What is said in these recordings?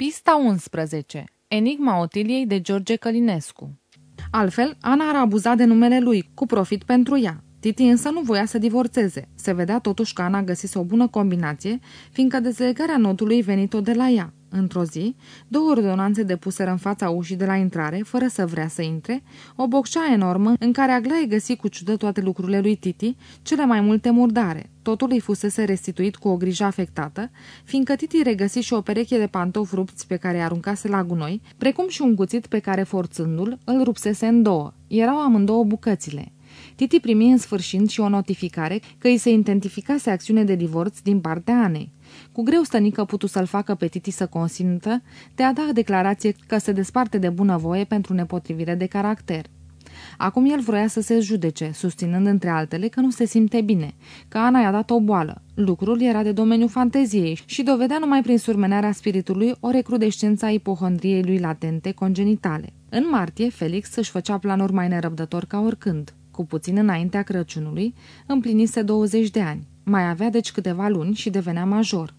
Pista 11. Enigma Otiliei de George Călinescu Altfel, Ana ar abuza de numele lui, cu profit pentru ea. Titi însă nu voia să divorțeze. Se vedea totuși că Ana găsise o bună combinație, fiindcă dezlegarea notului venit-o de la ea. Într-o zi, două ordonanțe depuseră în fața ușii de la intrare, fără să vrea să intre, o boccea enormă în care Aglaie găsi cu ciudă toate lucrurile lui Titi, cele mai multe murdare. Totul îi fusese restituit cu o grijă afectată, fiindcă Titi regăsi și o pereche de pantofi rupți pe care i aruncase la gunoi, precum și un cuțit pe care, forțându-l, îl rupsese în două. Erau amândouă bucățile. Titi primi în sfârșit și o notificare că îi se identificase acțiune de divorț din partea Anei. Cu greu stănică putu să-l facă pe Titi să consimtă de a da declarație că se desparte de bunăvoie pentru nepotrivire de caracter. Acum el vroia să se judece, susținând între altele că nu se simte bine, că Ana i-a dat o boală. Lucrul era de domeniul fanteziei și dovedea numai prin surmenarea spiritului o recrudescență a ipohondriei lui latente congenitale. În martie, Felix își făcea planuri mai nerăbdător ca oricând. Cu puțin înaintea Crăciunului, împlinise 20 de ani. Mai avea deci câteva luni și devenea major.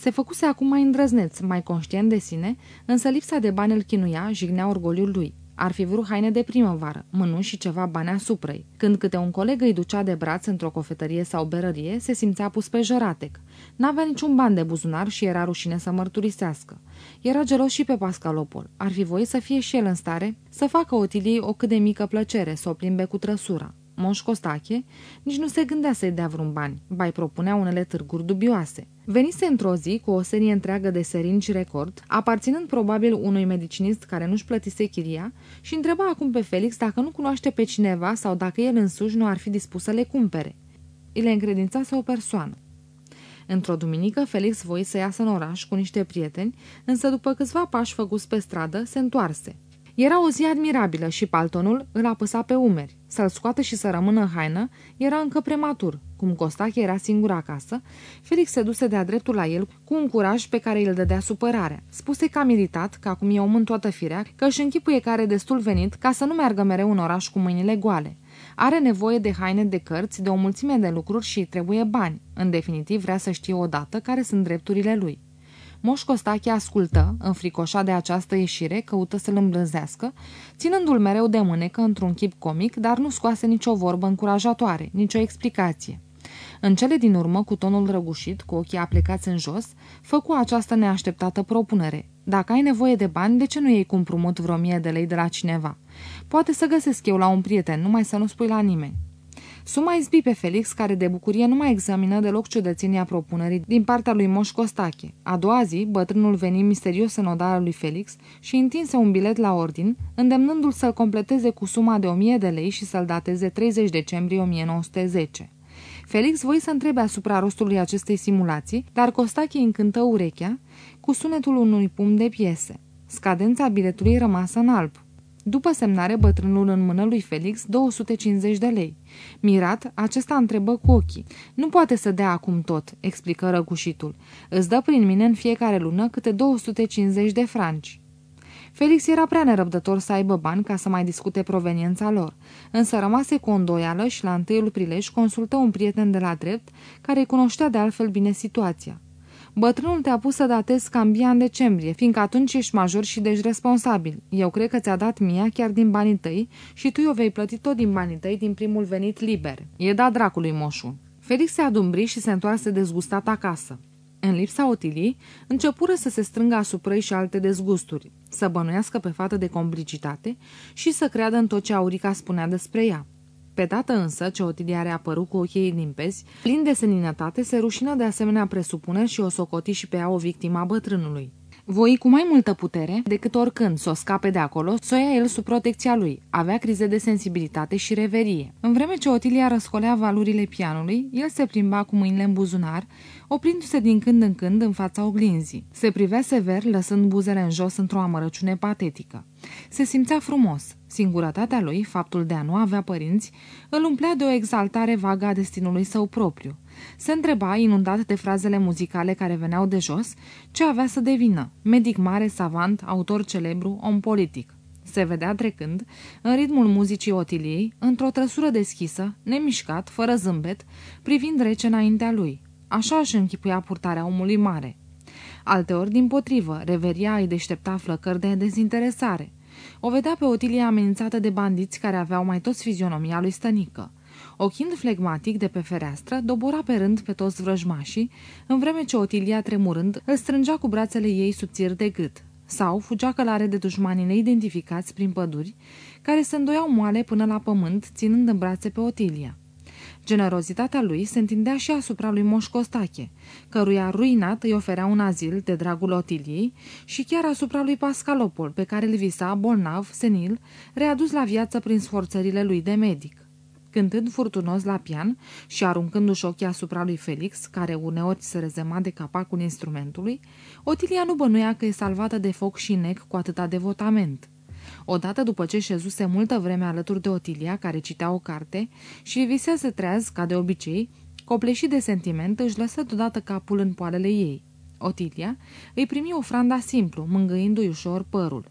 Se făcuse acum mai îndrăzneț, mai conștient de sine, însă lipsa de bani îl chinuia, jignea orgoliul lui. Ar fi vrut haine de primăvară, mânuși și ceva bani asupra -i. Când câte un coleg îi ducea de braț într-o cofetărie sau berărie, se simțea pus pe jăratec. N-avea niciun ban de buzunar și era rușine să mărturisească. Era gelos și pe Pascalopol. Ar fi voit să fie și el în stare să facă Otiliei o cât de mică plăcere, să o plimbe cu trăsura. Moș Costache nici nu se gândea să-i dea vreun bani, bai propunea unele târguri dubioase. Venise într-o zi cu o serie întreagă de seringi record, aparținând probabil unui medicinist care nu-și plătise chiria și întreba acum pe Felix dacă nu cunoaște pe cineva sau dacă el însuși nu ar fi dispus să le cumpere. Îi le încredințase o persoană. Într-o duminică, Felix voi să iasă în oraș cu niște prieteni, însă după câțiva pași făcuți pe stradă, se întoarse. Era o zi admirabilă și paltonul îl apăsa pe umeri. Să-l scoată și să rămână în haină era încă prematur. Cum Costache era singur acasă, Felix se duse de-a dreptul la el cu un curaj pe care îl dădea supărarea. Spuse că a militat, că acum e om în toată firea, că își închipuie că are destul venit ca să nu meargă mereu în oraș cu mâinile goale. Are nevoie de haine, de cărți, de o mulțime de lucruri și trebuie bani. În definitiv, vrea să știe odată care sunt drepturile lui. Moș Costache ascultă, înfricoșat de această ieșire, căută să-l îmblânzească, ținându-l mereu de mânecă într-un chip comic, dar nu scoase nicio vorbă încurajatoare, nicio explicație. În cele din urmă, cu tonul răgușit, cu ochii aplecați în jos, făcu această neașteptată propunere. Dacă ai nevoie de bani, de ce nu iei cu împrumut vreo mie de lei de la cineva? Poate să găsesc eu la un prieten, numai să nu spui la nimeni. Suma izbi pe Felix, care de bucurie nu mai examină deloc ciudățenia propunerii din partea lui Moș Costache. A doua zi, bătrânul veni misterios în odarea lui Felix și întinse un bilet la ordin, îndemnându-l să-l completeze cu suma de 1000 de lei și să-l dateze 30 decembrie 1910. Felix voi să întrebe asupra rostului acestei simulații, dar Costache încântă urechea cu sunetul unui pum de piese. Scadența biletului rămasă în alb. După semnare, bătrânul în mână lui Felix 250 de lei. Mirat, acesta întrebă cu ochii. Nu poate să dea acum tot, explică răgușitul. Îți dă prin mine în fiecare lună câte 250 de franci. Felix era prea nerăbdător să aibă bani ca să mai discute proveniența lor, însă rămase cu o îndoială și la întâiul prilej consultă un prieten de la drept care îi cunoștea de altfel bine situația. Bătrânul te-a pus să datezi cambia în decembrie, fiindcă atunci ești major și deci responsabil. Eu cred că ți-a dat mia chiar din banii tăi și tu o vei plăti tot din banii tăi din primul venit liber. E dat dracului moșu. Felix se adumbri și se întoarse dezgustat acasă. În lipsa Otilii, începură să se strângă asupra ei și alte dezgusturi, să bănuiască pe fată de complicitate și să creadă în tot ce Aurica spunea despre ea. Pe dată însă, ce Otilia reapărut cu ochii limpezi, plin de seninătate, se rușină de asemenea presupuneri și o socoti și pe ea o victima bătrânului. Voi cu mai multă putere decât oricând să o scape de acolo, să o ia el sub protecția lui. Avea crize de sensibilitate și reverie. În vreme ce Otilia răscolea valurile pianului, el se plimba cu mâinile în buzunar, oprindu-se din când în când în fața oglinzii. Se privea sever, lăsând buzele în jos într-o amărăciune patetică. Se simțea frumos. Singurătatea lui, faptul de a nu avea părinți, îl umplea de o exaltare vagă a destinului său propriu. Se întreba, inundat de frazele muzicale care veneau de jos, ce avea să devină, medic mare, savant, autor celebru, om politic. Se vedea trecând, în ritmul muzicii Otiliei, într-o trăsură deschisă, nemișcat, fără zâmbet, privind rece înaintea lui. Așa își închipuia purtarea omului mare. Alteori, din potrivă, reveria îi deștepta flăcări de dezinteresare. O vedea pe Otilia amenințată de bandiți care aveau mai toți fizionomia lui Stănică. Ochind flegmatic de pe fereastră, dobora pe rând pe toți vrăjmașii, în vreme ce Otilia, tremurând, îl strângea cu brațele ei subțiri de gât. Sau fugea călare de dușmanii neidentificați prin păduri, care se îndoiau moale până la pământ, ținând în brațe pe Otilia. Generozitatea lui se întindea și asupra lui Moș Costache, căruia ruinat îi oferea un azil de dragul Otiliei și chiar asupra lui Pascalopol, pe care îl visa bolnav, senil, readus la viață prin sforțările lui de medic. Cântând furtunos la pian și aruncându-și ochii asupra lui Felix, care uneori se rezema de capacul instrumentului, Otilia nu bănuia că e salvată de foc și nec cu atâta devotament. Odată după ce șezuse multă vreme alături de Otilia, care citea o carte, și visese treaz, ca de obicei, copleșit de sentiment, își lăsă deodată capul în poalele ei. Otilia îi primi ofranda simplu, mângâindu-i ușor părul.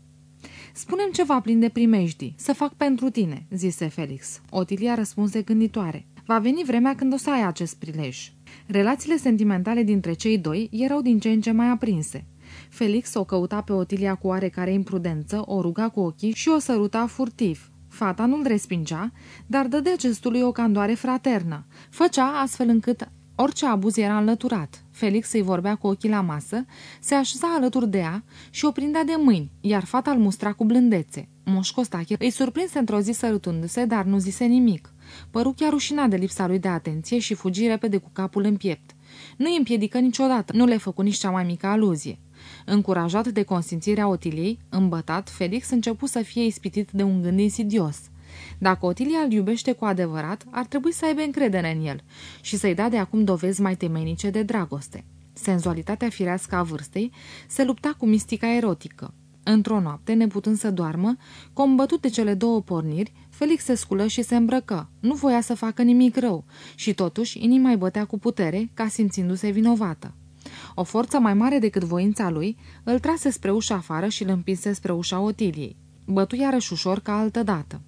Spunem ceva plin de primejdii, să fac pentru tine," zise Felix. Otilia răspunse gânditoare. Va veni vremea când o să ai acest prilej. Relațiile sentimentale dintre cei doi erau din ce în ce mai aprinse. Felix o căuta pe Otilia cu oarecare imprudență, o ruga cu ochii și o săruta furtiv. Fata nu-l respingea, dar dădea gestului o candoare fraternă. Făcea astfel încât orice abuz era înlăturat. Felix îi vorbea cu ochii la masă, se așeza alături de ea și o prindea de mâini, iar fata îl mustra cu blândețe. Moș Costache îi surprinse într-o zi sărutându-se, dar nu zise nimic. Păru chiar rușinat de lipsa lui de atenție și fugi repede cu capul în piept. Nu îi împiedică niciodată, nu le făcu nici cea mai mică aluzie. Încurajat de consimțirea Otiliei, îmbătat, Felix începu să fie ispitit de un gând insidios. Dacă Otilia îl iubește cu adevărat, ar trebui să aibă încredere în el și să-i da de acum dovezi mai temenice de dragoste. Senzualitatea firească a vârstei se lupta cu mistica erotică. Într-o noapte, neputând să doarmă, combătut de cele două porniri, Felix se sculă și se îmbrăcă. Nu voia să facă nimic rău și totuși inima îi bătea cu putere, ca simțindu-se vinovată. O forță mai mare decât voința lui îl trase spre ușa afară și îl împinse spre ușa Otiliei. Bătu iarăși ușor ca altădată.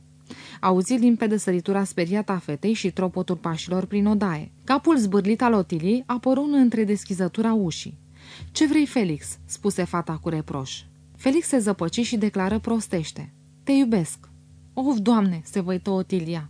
Auzi limpede săritura speriată a fetei și tropotul pașilor prin odaie. Capul zbârlit al Otiliei apăru între deschizătura ușii. Ce vrei, Felix?" spuse fata cu reproș. Felix se zăpăci și declară prostește. Te iubesc." Of, doamne!" se văită Otilia.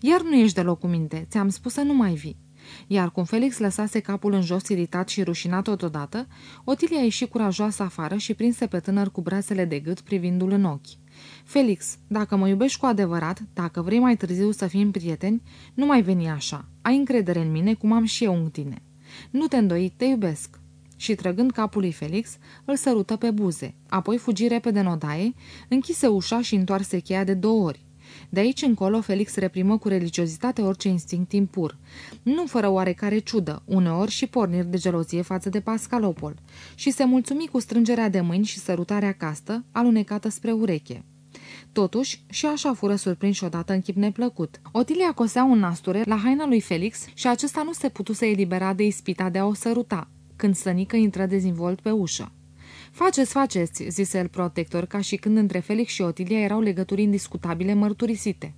Iar nu ești deloc cu minte. Ți-am spus să nu mai vii." Iar cum Felix lăsase capul în jos iritat și rușinat totodată, Otilia ieși curajoasă afară și prinse pe tânăr cu brațele de gât privindu-l în ochi. Felix, dacă mă iubești cu adevărat, dacă vrei mai târziu să fim prieteni, nu mai veni așa. Ai încredere în mine cum am și eu în tine. Nu te îndoi, te iubesc. Și trăgând capul lui Felix, îl sărută pe buze. Apoi fugi repede în odaie, închise ușa și întoarse cheia de două ori. De aici încolo, Felix reprimă cu religiozitate orice instinct impur. Nu fără oarecare ciudă, uneori și porniri de gelozie față de Pascalopol, și se mulțumi cu strângerea de mâini și sărutarea castă, alunecată spre ureche. Totuși, și așa fură surprinși odată în chip neplăcut. Otilia cosea un nasture la haina lui Felix și acesta nu se putuse elibera de ispita de a o săruta, când Sănică intră dezinvolt pe ușă. Faceți, faceți, zise el protector, ca și când între Felix și Otilia erau legături indiscutabile mărturisite.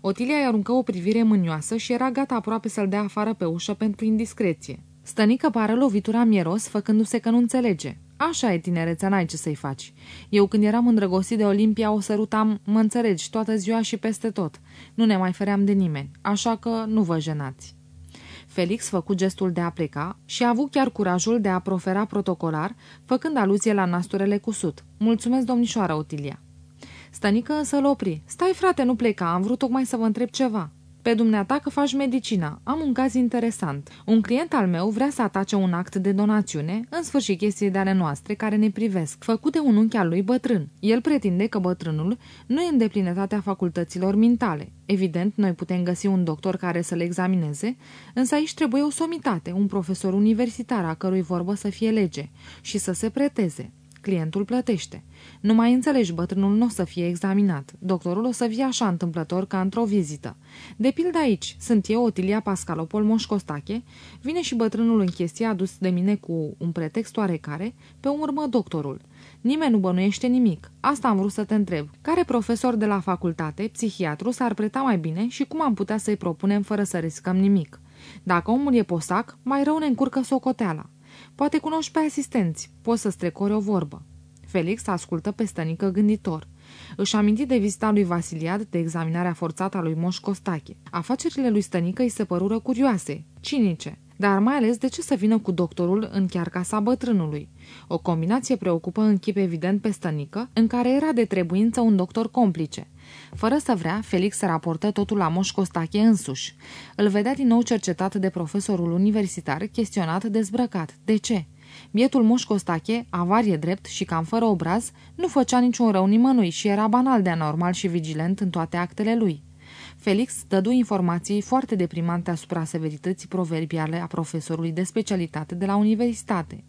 Otilia i aruncă o privire mânioasă și era gata aproape să-l dea afară pe ușă pentru indiscreție. Stănică pară lovitura mieros, făcându-se că nu înțelege. Așa e tinereța, n-ai ce să-i faci. Eu când eram îndrăgostit de Olimpia o sărutam, mă înțelegi, toată ziua și peste tot. Nu ne mai feream de nimeni, așa că nu vă jenați. Felix făcu gestul de a pleca și a avut chiar curajul de a profera protocolar, făcând aluzie la nasturele cu sut. Mulțumesc, domnișoara Otilia. Stănică însă l opri. Stai, frate, nu pleca, am vrut tocmai să vă întreb ceva. Pe dumneata că faci medicina. Am un caz interesant. Un client al meu vrea să atace un act de donațiune, în sfârșit chestii de ale noastre care ne privesc, făcut de un unchi al lui bătrân. El pretinde că bătrânul nu e în deplinătatea facultăților mintale. Evident, noi putem găsi un doctor care să le examineze, însă aici trebuie o somitate, un profesor universitar a cărui vorbă să fie lege și să se preteze. Clientul plătește. Nu mai înțelegi, bătrânul nu o să fie examinat. Doctorul o să fie așa întâmplător ca într-o vizită. De pildă aici, sunt eu, Otilia Pascalopol Moșcostache, vine și bătrânul în chestie adus de mine cu un pretext oarecare, pe urmă doctorul. Nimeni nu bănuiește nimic. Asta am vrut să te întreb. Care profesor de la facultate, psihiatru, s-ar preta mai bine și cum am putea să-i propunem fără să riscăm nimic? Dacă omul e posac, mai rău ne încurcă socoteala. Poate cunoști pe asistenți, poți să strecori o vorbă. Felix ascultă pe stănică gânditor. Își aminti de vizita lui Vasiliad, de examinarea forțată a lui Moș Costache. Afacerile lui Stănică îi se părură curioase, cinice, dar mai ales de ce să vină cu doctorul în chiar casa bătrânului. O combinație preocupă în chip evident pe Stănică, în care era de trebuință un doctor complice. Fără să vrea, Felix raportă totul la Moș Costache însuși. Îl vedea din nou cercetat de profesorul universitar, chestionat, dezbrăcat. De ce? Bietul Moș Costache, avarie drept și cam fără obraz, nu făcea niciun rău nimănui și era banal de anormal și vigilent în toate actele lui. Felix dădu informații foarte deprimante asupra severității proverbiale a profesorului de specialitate de la universitate.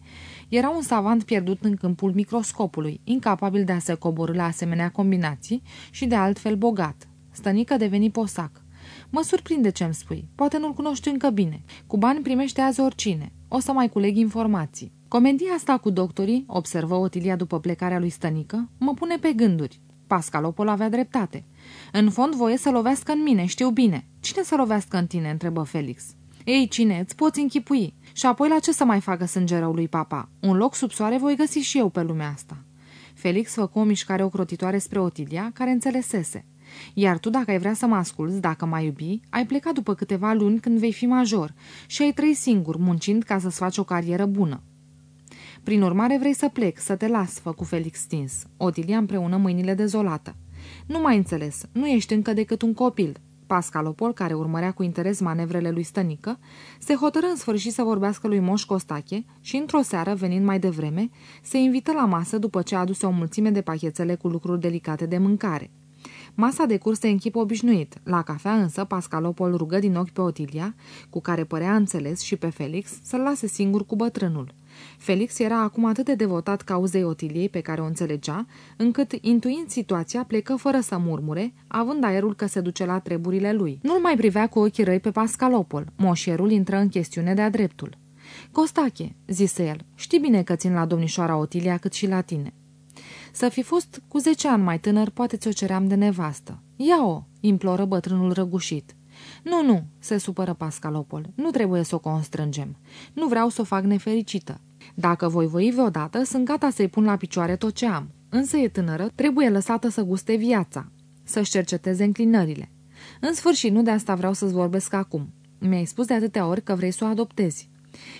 Era un savant pierdut în câmpul microscopului, incapabil de a se coborâ la asemenea combinații și de altfel bogat. Stănică deveni posac. Mă surprinde ce-mi spui. Poate nu-l cunoști încă bine. Cu bani primește azi oricine. O să mai culeg informații. Comedia asta cu doctorii, observă Otilia după plecarea lui Stănică, mă pune pe gânduri. Pascalopol avea dreptate. În fond voie să lovească în mine, știu bine. Cine să lovească în tine?" întrebă Felix. Ei, cine? Îți poți închipui. Și apoi la ce să mai facă sângerăul lui papa? Un loc sub soare voi găsi și eu pe lumea asta. Felix făcu o mișcare ocrotitoare spre Otilia, care înțelesese. Iar tu, dacă ai vrea să mă asculți, dacă m-ai iubi, ai plecat după câteva luni când vei fi major și ai trăit singur, muncind ca să-ți faci o carieră bună. Prin urmare vrei să plec, să te las, făcu Felix stins. Otilia împreună mâinile dezolată. Nu mai înțeles, nu ești încă decât un copil. Pascalopol, care urmărea cu interes manevrele lui Stănică, se hotără în sfârșit să vorbească lui Moș Costache și, într-o seară, venind mai devreme, se invită la masă după ce aduse o mulțime de pachetele cu lucruri delicate de mâncare. Masa de curse în chip obișnuit. La cafea însă, Pascalopol rugă din ochi pe Otilia, cu care părea înțeles, și pe Felix, să-l lase singur cu bătrânul. Felix era acum atât de devotat cauzei Otiliei pe care o înțelegea, încât, intuind situația, plecă fără să murmure, având aerul că se duce la treburile lui. Nu-l mai privea cu ochii răi pe Pascalopol. Moșierul intră în chestiune de-a dreptul. Costache, zise el, știi bine că țin la domnișoara Otilia cât și la tine. Să fi fost cu zece ani mai tânăr, poate ți-o ceream de nevastă. Ia-o, imploră bătrânul răgușit. Nu, nu, se supără Pascalopol, nu trebuie să o constrângem. Nu vreau să o fac nefericită. Dacă voi voi vreodată, sunt gata să-i pun la picioare tot ce am. Însă e tânără, trebuie lăsată să guste viața, să-și cerceteze înclinările. În sfârșit, nu de asta vreau să-ți vorbesc acum. Mi-ai spus de atâtea ori că vrei să o adoptezi.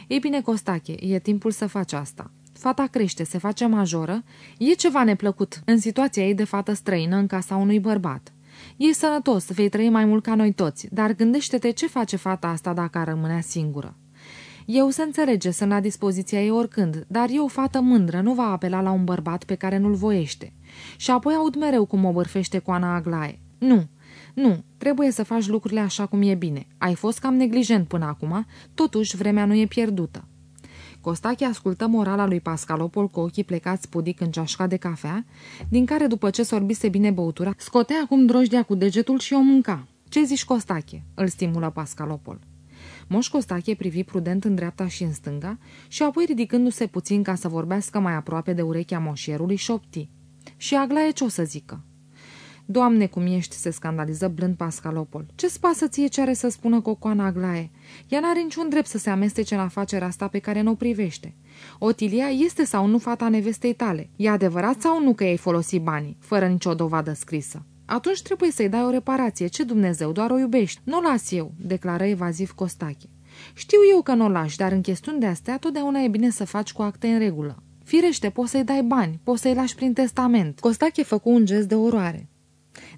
Ei bine, Costache, e timpul să faci asta. Fata crește, se face majoră, e ceva neplăcut în situația ei de fată străină în casa unui bărbat. E sănătos, vei trăi mai mult ca noi toți, dar gândește-te ce face fata asta dacă ar rămânea singură. Eu se înțelege, sunt la dispoziția ei oricând, dar eu, fată mândră, nu va apela la un bărbat pe care nu-l voiește. Și apoi aud mereu cum o bârfește cu Ana Aglaie. Nu, nu, trebuie să faci lucrurile așa cum e bine. Ai fost cam neglijent până acum, totuși vremea nu e pierdută. Costache ascultă morala lui Pascalopol cu ochii plecați pudic în ceașca de cafea, din care, după ce sorbise bine băutura, scotea acum drojdea cu degetul și o mânca. Ce zici, Costache?" îl stimulă Pascalopol. Moș Costache privi prudent în dreapta și în stânga și apoi ridicându-se puțin ca să vorbească mai aproape de urechea moșierului șopti. Și Aglaie ce o să zică? Doamne, cum ești, se scandaliză blând Pascalopol. Ce-ți pasă ție ce are să spună Cocoana Aglaie? Ea n-are niciun drept să se amestece în afacerea asta pe care nu o privește. Otilia este sau nu fata nevestei tale? E adevărat sau nu că ei folosi banii, fără nicio dovadă scrisă? Atunci trebuie să-i dai o reparație. Ce Dumnezeu, doar o iubești. Nu o las eu, declară evaziv Costache. Știu eu că nu o lași, dar în chestiuni de astea totdeauna e bine să faci cu acte în regulă. Firește, poți să-i dai bani, poți să-i lași prin testament. Costache făcu un gest de oroare.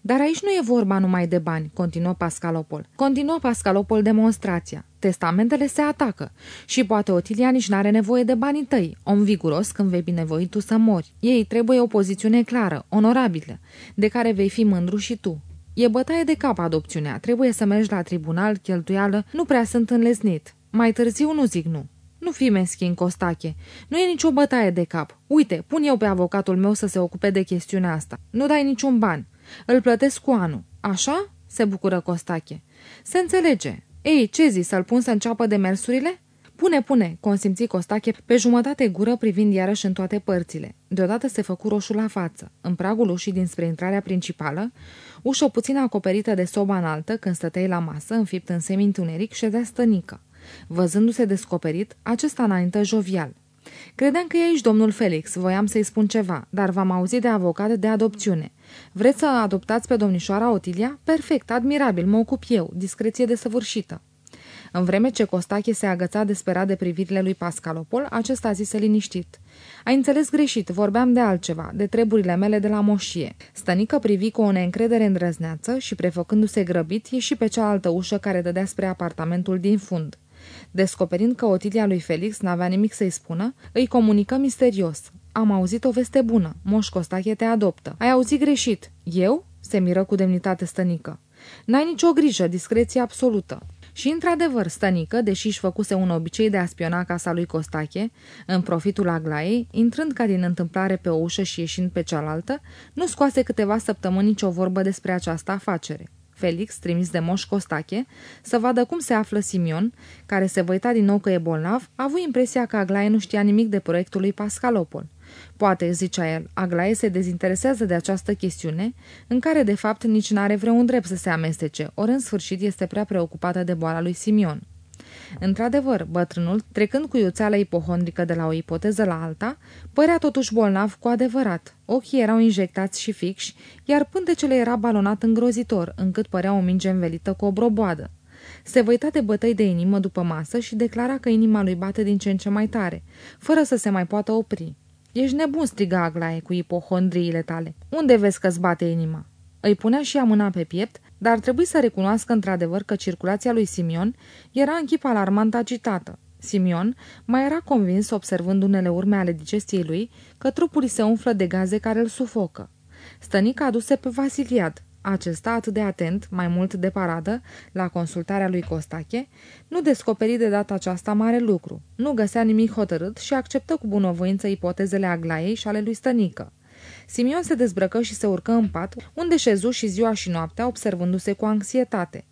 Dar aici nu e vorba numai de bani, continuă Pascalopol. Continuă Pascalopol demonstrația. Testamentele se atacă și poate Otilia nici n-are nevoie de banii tăi, om viguros când vei binevoi tu să mori. Ei trebuie o pozițiune clară, onorabilă, de care vei fi mândru și tu. E bătaie de cap adopțiunea, trebuie să mergi la tribunal, cheltuială, nu prea sunt înlesnit. Mai târziu nu zic nu. Nu fi meschin, Costache. Nu e nicio bătaie de cap. Uite, pun eu pe avocatul meu să se ocupe de chestiunea asta. Nu dai niciun ban. Îl plătesc cu anul. Așa? Se bucură Costache. Se înțelege. Ei, ce zi, să-l pun să înceapă de mersurile? Pune, pune, consimți Costache pe jumătate gură privind iarăși în toate părțile. Deodată se făcu roșu la față. În pragul ușii dinspre intrarea principală, ușă puțin acoperită de soba înaltă, când stăteai la masă, înfipt în semintuneric, ședea stănică. Văzându-se descoperit, acesta înaintă jovial. Credeam că e aici domnul Felix, voiam să-i spun ceva, dar v-am auzit de avocat de adopțiune. Vreți să adoptați pe domnișoara Otilia? Perfect, admirabil, mă ocup eu, discreție desăvârșită. În vreme ce Costache se agăța desperat de privirile lui Pascalopol, acesta zise liniștit. Ai înțeles greșit, vorbeam de altceva, de treburile mele de la moșie. Stănică privi cu o neîncredere îndrăzneață și, prefăcându-se grăbit, ieși pe cealaltă ușă care dădea spre apartamentul din fund. Descoperind că Otilia lui Felix n-avea nimic să-i spună, îi comunică misterios. Am auzit o veste bună. Moș Costache te adoptă. Ai auzit greșit. Eu? Se miră cu demnitate stănică. N-ai nicio grijă, discreție absolută. Și, într-adevăr, stănică, deși își făcuse un obicei de a spiona casa lui Costache, în profitul Aglaiei, intrând ca din întâmplare pe o ușă și ieșind pe cealaltă, nu scoase câteva săptămâni nicio vorbă despre această afacere. Felix, trimis de Moș Costache, să vadă cum se află Simion, care se văita din nou că e bolnav, a avut impresia că Aglaie nu știa nimic de proiectul lui Pascalopol. Poate, zicea el, Aglaie se dezinteresează de această chestiune, în care de fapt nici n-are vreun drept să se amestece, ori în sfârșit este prea preocupată de boala lui Simion. Într-adevăr, bătrânul, trecând cu iuțeala ipohondrică de la o ipoteză la alta, părea totuși bolnav cu adevărat. Ochii erau injectați și fixi, iar pântecele era balonat îngrozitor, încât părea o minge învelită cu o broboadă. Se văita de bătăi de inimă după masă și declara că inima lui bate din ce în ce mai tare, fără să se mai poată opri. Ești nebun, striga Aglaie cu ipohondriile tale. Unde vezi că-ți bate inima? Îi punea și ea mâna pe piept, dar trebuie să recunoască într-adevăr că circulația lui Simion era în chip alarmant agitată. Simion mai era convins, observând unele urme ale digestiei lui, că trupul îi se umflă de gaze care îl sufocă. Stănica aduse pe Vasiliad. Acesta, atât de atent, mai mult de paradă, la consultarea lui Costache, nu descoperi de data aceasta mare lucru. Nu găsea nimic hotărât și acceptă cu bunăvoință ipotezele Aglaiei și ale lui Stănică. Simion se dezbrăcă și se urcă în pat, unde șezu și ziua și noaptea, observându-se cu anxietate.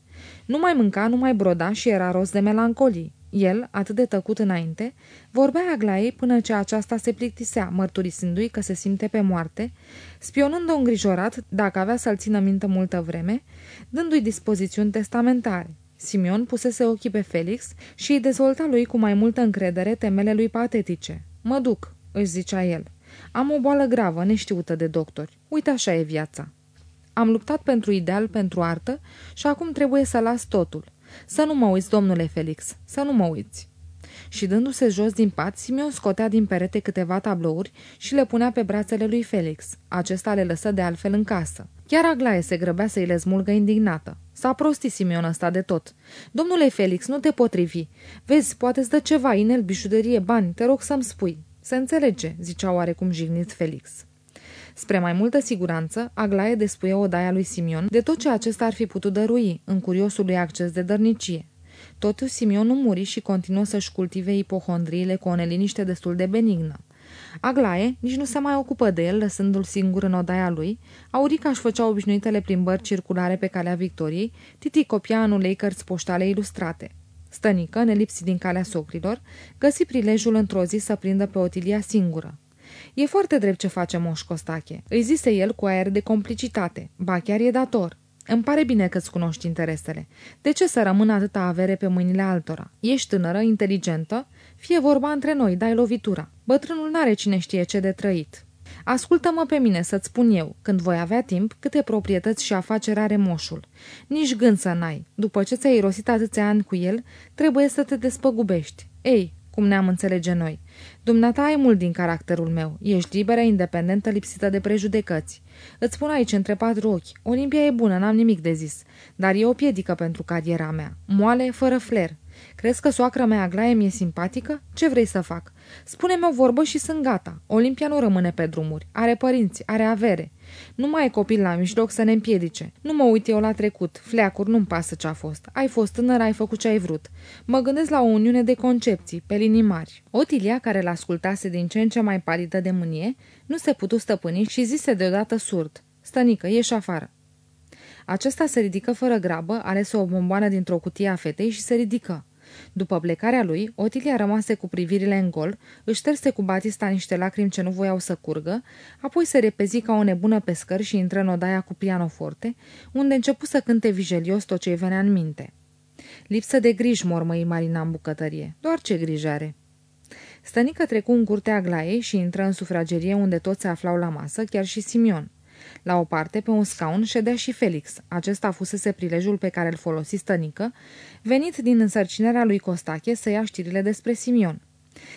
Nu mai mânca, nu mai broda și era rost de melancolii. El, atât de tăcut înainte, vorbea Aglaei până ce aceasta se plictisea, mărturisindu-i că se simte pe moarte, spionând-o îngrijorat dacă avea să-l țină minte multă vreme, dându-i dispozițiuni testamentare. Simion pusese ochii pe Felix și îi dezvolta lui cu mai multă încredere temele lui patetice. Mă duc, își zicea el. Am o boală gravă, neștiută de doctori. Uite așa e viața. Am luptat pentru ideal, pentru artă și acum trebuie să las totul. Să nu mă uiți, domnule Felix, să nu mă uiți. Și dându-se jos din pat, Simeon scotea din perete câteva tablouri și le punea pe brațele lui Felix. Acesta le lăsă de altfel în casă. Chiar Aglaie se grăbea să-i le smulgă indignată. S-a prostit Simeon ăsta de tot. Domnule Felix, nu te potrivi. Vezi, poate-ți dă ceva, inel, bijuderie, bani, te rog să-mi spui. Se înțelege, zicea oarecum jignit Felix. Spre mai multă siguranță, Aglaie despuie odaia lui Simion de tot ce acesta ar fi putut dărui, în curiosul lui acces de dărnicie. Totuși, Simion nu muri și continuă să-și cultive ipohondriile cu o neliniște destul de benignă. Aglaie nici nu se mai ocupă de el, lăsându-l singur în odaia lui. Aurica își făcea obișnuitele plimbări circulare pe calea Victoriei, Titi copia în ulei cărți poștale ilustrate. Stănică, nelipsit din calea socrilor, găsi prilejul într-o zi să prindă pe Otilia singură. E foarte drept ce face Moș Costache, îi zise el cu aer de complicitate, ba chiar e dator. Îmi pare bine că-ți cunoști interesele. De ce să rămână atâta avere pe mâinile altora? Ești tânără, inteligentă? Fie vorba între noi, dai lovitura. Bătrânul n-are cine știe ce de trăit. Ascultă-mă pe mine să-ți spun eu, când voi avea timp, câte proprietăți și afaceri are moșul. Nici gând să n-ai. După ce ți-ai irosit atâția ani cu el, trebuie să te despăgubești. Ei, cum ne-am înțelege noi. Dumneata ai mult din caracterul meu. Ești liberă, independentă, lipsită de prejudecăți. Îți spun aici, între patru ochi, Olimpia e bună, n-am nimic de zis, dar e o piedică pentru cariera mea. Moale, fără fler. Crezi că soacra mea Aglaie mi-e simpatică? Ce vrei să fac? Spune-mi o vorbă și sunt gata. Olimpia nu rămâne pe drumuri. Are părinți, are avere. Nu mai e copil la mijloc să ne împiedice. Nu mă uit eu la trecut. Fleacuri, nu-mi pasă ce a fost. Ai fost tânăr, ai făcut ce ai vrut. Mă gândesc la o uniune de concepții, pe linii mari. Otilia, care l-ascultase din ce în ce mai palidă de mânie, nu se putu stăpâni și zise deodată surd. Stănică, ieși afară. Acesta se ridică fără grabă, alese o bomboană dintr-o cutie a fetei și se ridică. După plecarea lui, Otilia rămase cu privirile în gol, își șterse cu Batista niște lacrimi ce nu voiau să curgă, apoi se repezi ca o nebună pe scări și intră în odaia cu pianoforte, unde începu să cânte vigelios tot ce-i venea în minte. Lipsă de griji, mormăi Marina în bucătărie. Doar ce grijă are. Stănică trecu în curtea Aglaiei și intră în sufragerie unde toți se aflau la masă, chiar și Simion. La o parte, pe un scaun, ședea și Felix. Acesta fusese prilejul pe care îl folosi stănică, venit din însărcinarea lui Costache să ia știrile despre Simion.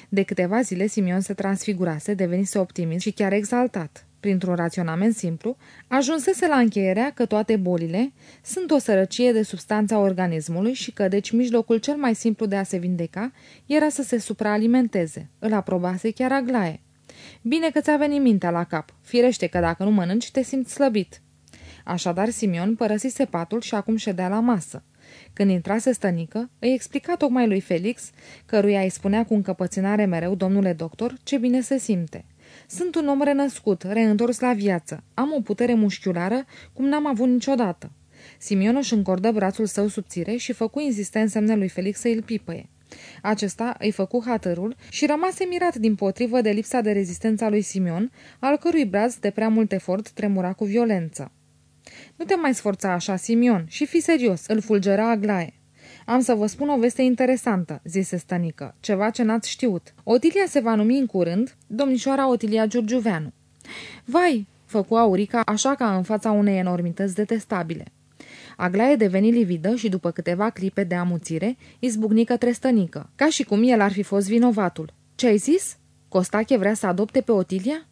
De câteva zile, Simion se transfigurase, devenise optimist și chiar exaltat. Printr-un raționament simplu, ajunsese la încheierea că toate bolile sunt o sărăcie de substanța organismului și că, deci, mijlocul cel mai simplu de a se vindeca era să se supraalimenteze. Îl aprobase chiar Aglaie. Bine că ți-a venit mintea la cap. Firește că dacă nu mănânci, te simți slăbit. Așadar, Simion părăsise patul și acum ședea la masă. Când intrase stănică, îi explica tocmai lui Felix, căruia îi spunea cu încăpățânare mereu, domnule doctor, ce bine se simte. Sunt un om renăscut, reîntors la viață. Am o putere mușchiulară cum n-am avut niciodată. Simion își încordă brațul său subțire și făcu insistent semne lui Felix să îl pipăie. Acesta îi făcu hatărul și rămase mirat din potrivă de lipsa de rezistență a lui Simion, al cărui braț de prea mult efort tremura cu violență. Nu te mai sforța așa, Simion, și fi serios, îl fulgera Aglaie. Am să vă spun o veste interesantă, zise stănică, ceva ce n-ați știut. Otilia se va numi în curând domnișoara Otilia Giurgiuveanu. Vai, făcu Aurica așa ca în fața unei enormități detestabile. Aglaie deveni lividă și după câteva clipe de amuțire, izbucni către stănică, ca și cum el ar fi fost vinovatul. Ce ai zis? Costache vrea să adopte pe Otilia?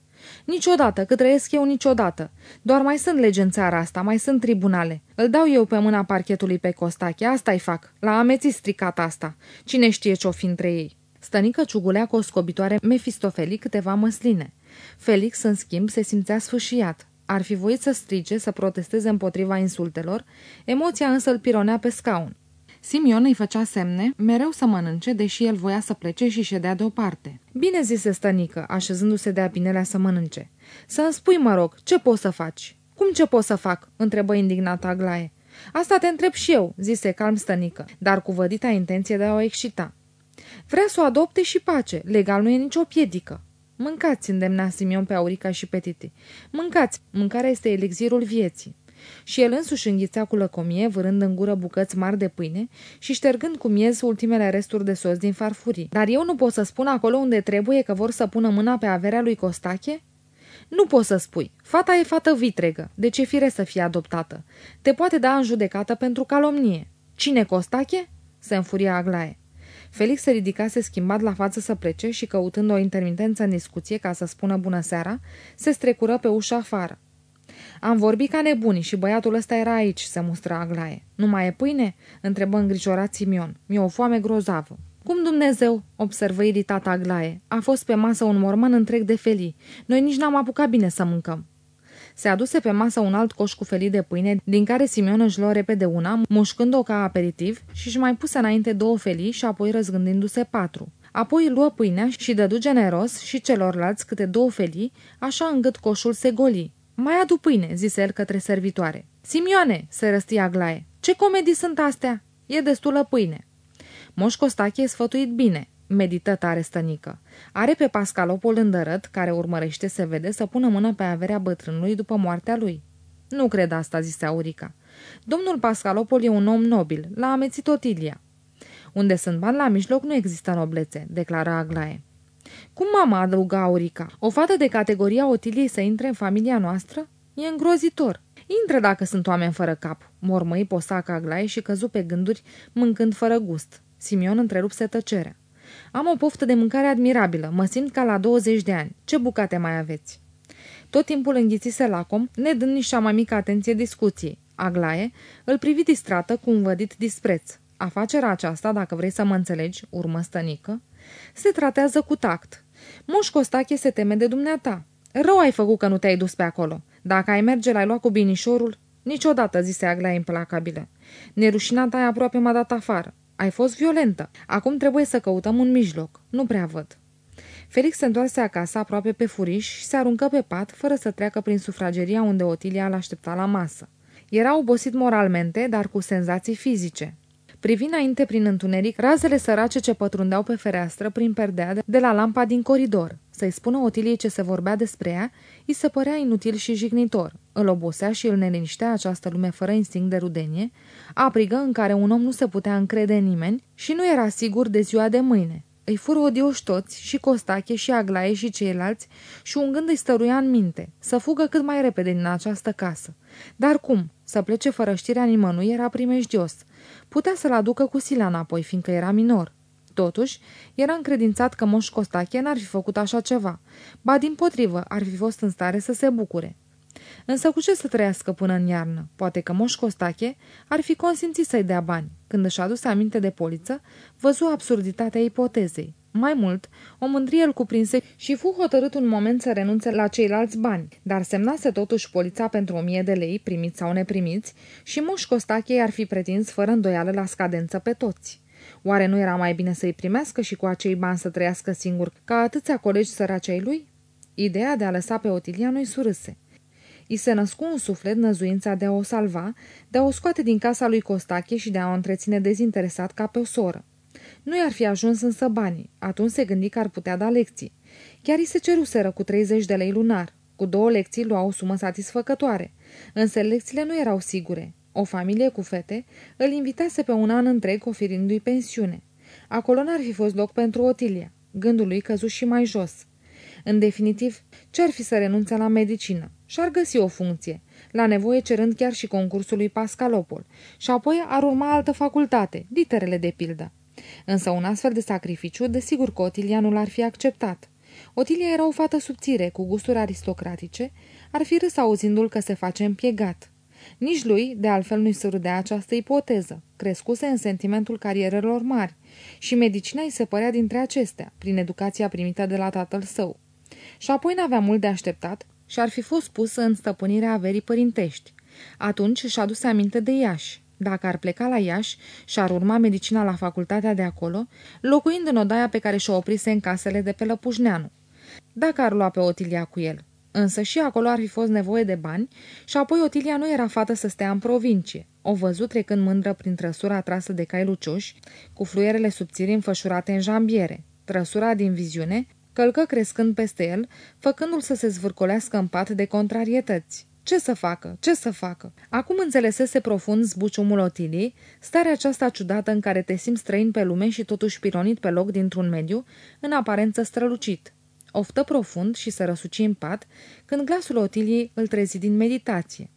Niciodată, cât trăiesc eu niciodată. Doar mai sunt legi în țara asta, mai sunt tribunale. Îl dau eu pe mâna parchetului pe Costache, asta-i fac. La ameții stricat asta. Cine știe ce-o fi între ei? Stănică ciugulea cu o scobitoare Mefistofeli câteva măsline. Felix, în schimb, se simțea sfâșiat. Ar fi voit să strige, să protesteze împotriva insultelor, emoția însă îl pironea pe scaun. Simion îi făcea semne, mereu să mănânce, deși el voia să plece și ședea deoparte. Bine zise stănică, așezându-se de-a binelea să mănânce. Să-mi spui, mă rog, ce poți să faci? Cum ce pot să fac? întrebă indignată Aglaie. Asta te întreb și eu, zise calm stănică, dar cu vădita intenție de a o excita. Vrea să o adopte și pace, legal nu e nicio piedică. Mâncați, îndemna Simion pe Aurica și pe Titi. Mâncați, mâncarea este elixirul vieții. Și el însuși înghițea cu lăcomie, vârând în gură bucăți mari de pâine și ștergând cu miez ultimele resturi de sos din farfurii. Dar eu nu pot să spun acolo unde trebuie că vor să pună mâna pe averea lui Costache? Nu poți să spui. Fata e fată vitregă, deci e fire să fie adoptată. Te poate da în judecată pentru calomnie. Cine Costache? Se înfuria Aglaie. Felix se ridicase schimbat la față să plece și, căutând o intermitență în discuție ca să spună bună seara, se strecură pe ușa afară. Am vorbit ca nebunii și băiatul ăsta era aici, se mustra Aglaie. Nu mai e pâine?" întrebă îngrijorat Simion. Mi-e o foame grozavă. Cum Dumnezeu?" observă iritat Aglaie. A fost pe masă un mormăn întreg de felii. Noi nici n-am apucat bine să mâncăm." Se aduse pe masă un alt coș cu felii de pâine, din care Simion își luă repede una, mușcând-o ca aperitiv și își mai puse înainte două felii și apoi răzgândindu-se patru. Apoi luă pâinea și dădu generos și celorlalți câte două felii, așa încât coșul se goli. Mai adu pâine, zise el către servitoare. Simioane, se răstia Aglaie, ce comedii sunt astea? E destulă pâine. Moș Costache e sfătuit bine, medită tare stănică. Are pe Pascalopol îndărăt, care urmărește să vede, să pună mână pe averea bătrânului după moartea lui. Nu cred asta, zise Aurica. Domnul Pascalopol e un om nobil, l-a amețit Otilia. Unde sunt bani la mijloc nu există noblețe, declara Aglaie. Cum mama adăuga Aurica? O fată de categoria Otiliei să intre în familia noastră? E îngrozitor. Intră dacă sunt oameni fără cap. Mormăi posaca Aglaie și căzu pe gânduri, mâncând fără gust. Simion întrerupse tăcerea. Am o poftă de mâncare admirabilă. Mă simt ca la 20 de ani. Ce bucate mai aveți? Tot timpul înghițise lacom, nedând nici cea mai mică atenție discuției. Aglaie îl privi distrată cu un vădit dispreț. Afacerea aceasta, dacă vrei să mă înțelegi, urmă stănică, se tratează cu tact. Moș Costache se teme de dumneata. Rău ai făcut că nu te-ai dus pe acolo. Dacă ai merge, l-ai luat cu binișorul? Niciodată, zise Aglaie implacabilă. Nerușinata ai aproape m-a dat afară. Ai fost violentă. Acum trebuie să căutăm un mijloc. Nu prea văd. Felix se întoarse acasă aproape pe furiș și se aruncă pe pat, fără să treacă prin sufrageria unde Otilia l-aștepta la masă. Era obosit moralmente, dar cu senzații fizice. Privi înainte prin întuneric razele sărace ce pătrundeau pe fereastră prin perdea de la lampa din coridor. Să-i spună Otiliei ce se vorbea despre ea, îi se părea inutil și jignitor. Îl obosea și îl neliniștea această lume fără instinct de rudenie, aprigă în care un om nu se putea încrede în nimeni și nu era sigur de ziua de mâine. îi fură odioși toți, și Costache, și Aglaie, și ceilalți, și un gând îi stăruia în minte, să fugă cât mai repede din această casă. Dar cum? Să plece fără știrea nimănui era primejdios. Putea să-l aducă cu sila înapoi, fiindcă era minor. Totuși, era încredințat că Moș Costache n-ar fi făcut așa ceva, ba din potrivă ar fi fost în stare să se bucure. Însă cu ce să trăiască până în iarnă? Poate că Moș Costache ar fi consimțit să-i dea bani. Când își aduse aminte de poliță, văzu absurditatea ipotezei. Mai mult, o mândrie îl cuprinse și fu hotărât un moment să renunțe la ceilalți bani, dar semnase totuși polița pentru o mie de lei, primiți sau neprimiți, și Moș Costache ar fi pretins fără îndoială la scadență pe toți. Oare nu era mai bine să-i primească și cu acei bani să trăiască singur ca atâția colegi săracei lui? Ideea de a lăsa pe Otilia nu-i surâse. I se născu un suflet năzuința de a o salva, de a o scoate din casa lui Costache și de a o întreține dezinteresat ca pe o soră. Nu i-ar fi ajuns însă banii. Atunci se gândi că ar putea da lecții. Chiar i se ceruseră cu 30 de lei lunar. Cu două lecții lua o sumă satisfăcătoare. Însă lecțiile nu erau sigure. O familie cu fete îl invitase pe un an întreg oferindu-i pensiune. Acolo n-ar fi fost loc pentru Otilia. Gândul lui căzu și mai jos. În definitiv, ce-ar fi să renunțe la medicină? Și-ar găsi o funcție, la nevoie cerând chiar și concursul lui Pascalopol, și apoi ar urma altă facultate, literele de pildă. Însă un astfel de sacrificiu, desigur că Otilia nu l-ar fi acceptat. Otilia era o fată subțire, cu gusturi aristocratice, ar fi râs auzindu-l că se face împiegat. Nici lui, de altfel, nu-i surâdea această ipoteză. Crescuse în sentimentul carierelor mari și medicina îi se părea dintre acestea, prin educația primită de la tatăl său. Și apoi n-avea mult de așteptat și ar fi fost pus în stăpânirea averii părintești. Atunci și-a adus aminte de Iași. Dacă ar pleca la Iași și ar urma medicina la facultatea de acolo, locuind în odaia pe care și-o oprise în casele de pe Lăpușneanu. Dacă ar lua pe Otilia cu el. Însă și acolo ar fi fost nevoie de bani și apoi Otilia nu era fată să stea în provincie. O văzut trecând mândră prin trăsura trasă de cai lucioși, cu fluierele subțiri înfășurate în jambiere. Trăsura din viziune călcă crescând peste el, făcându-l să se zvârcolească în pat de contrarietăți. Ce să facă? Ce să facă? Acum înțelesese profund zbuciumul Otiliei, starea aceasta ciudată în care te simți străin pe lume și totuși pironit pe loc dintr-un mediu, în aparență strălucit. Oftă profund și să răsuci în pat, când glasul Otiliei îl trezi din meditație.